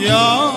要。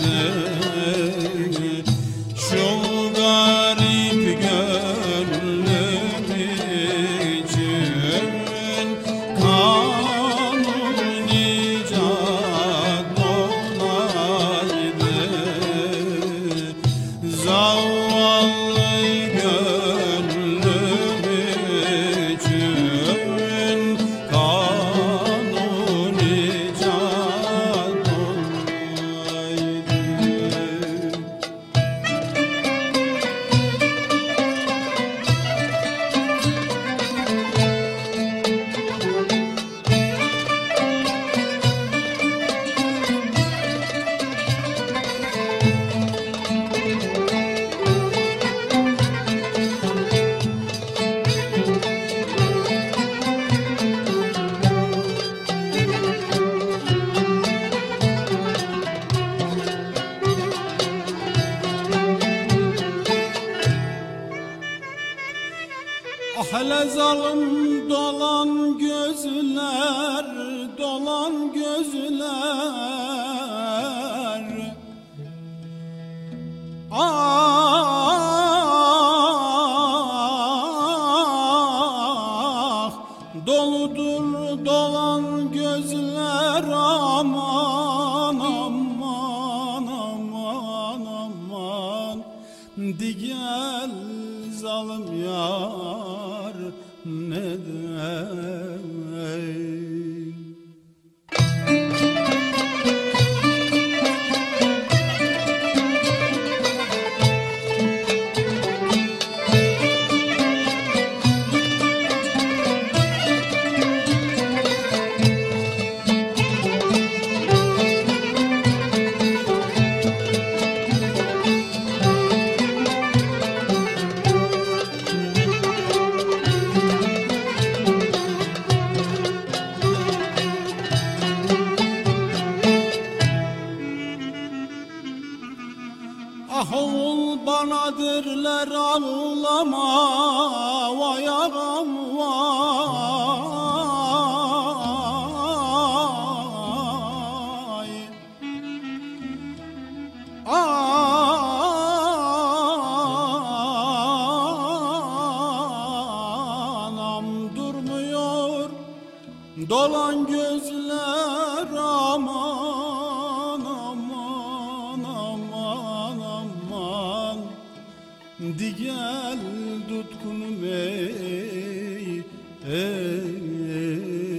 vardı Ahle zalim dolan gözler, dolan gözler. Ah, doludur dolan gözler aman aman aman aman Di gel zalim yar ne dey banadırlar ağlama vay ağam vay. Anam durmuyor Dolan gözler Di gel tutkunum ey ey ey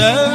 said